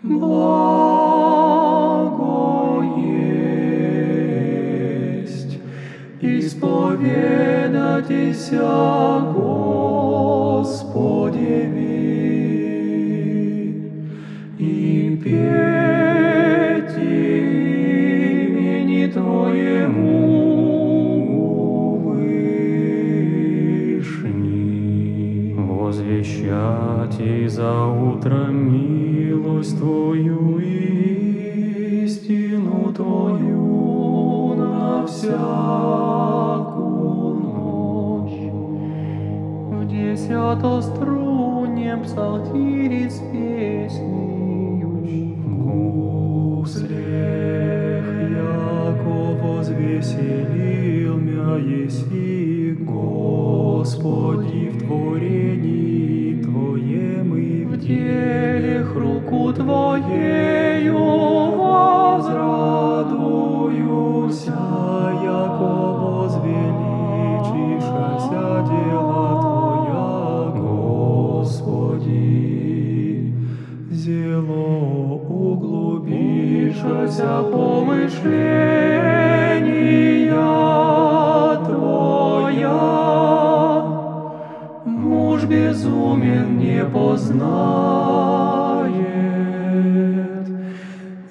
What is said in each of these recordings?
Благо есть исповедайтеся Господеви и пейте Возвещать и за утро милость Твою и истину Твою на всякую ночь. В десятоструннем псалтире с песнею Гуслех, яко возвеселил мя еси, Господи, в Твоем делах руку Твоею возрадуюся, яко возвеличишася дела Твоя, Господи. Зело углубишася помышления Твоя, Муж безумен не познает,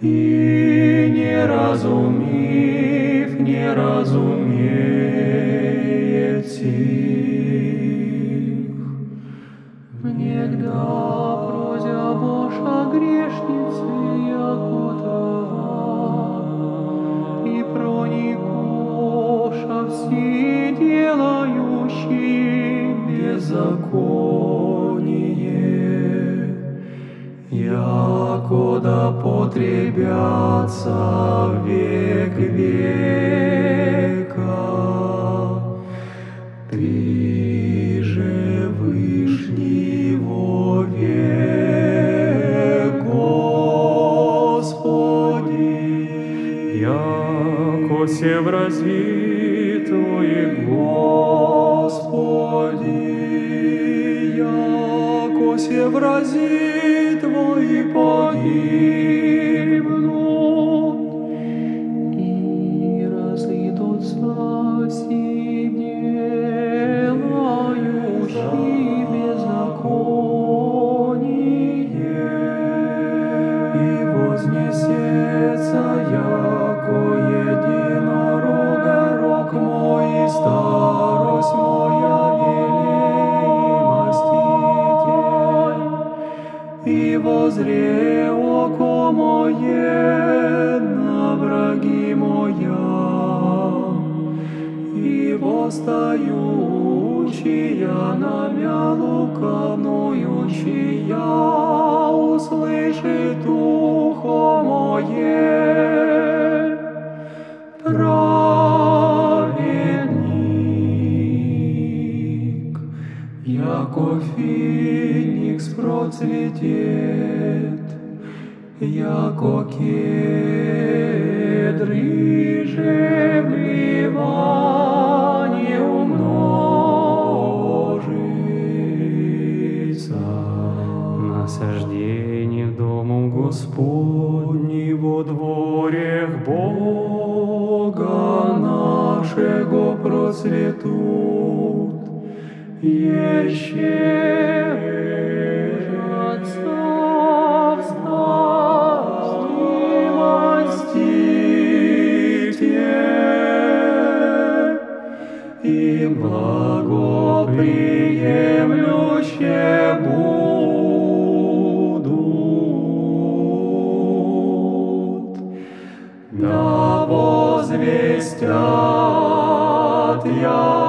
и не разумив, не разумеет сих. Внегда прозя Божа грешницы, якота, и проникоша все делающие беззаконие, якода потребятся век века. Ты же вышний вовек, Господи, яко се в развитое, Господи, яко се в развитое погибнут. И разойдутся все делающие беззаконие, и вознесется, яко единорога рок мой, старость моя око мое на враги моя, и восстающая на мя лукавную, чья услышит ухо мое, праведник, яко феникс процветет, яко кедры же в Ливане умножится. Насаждение дому Господни во дворях Бога нашего процветут. Еще и благоприемлюще будут. Да возвестят я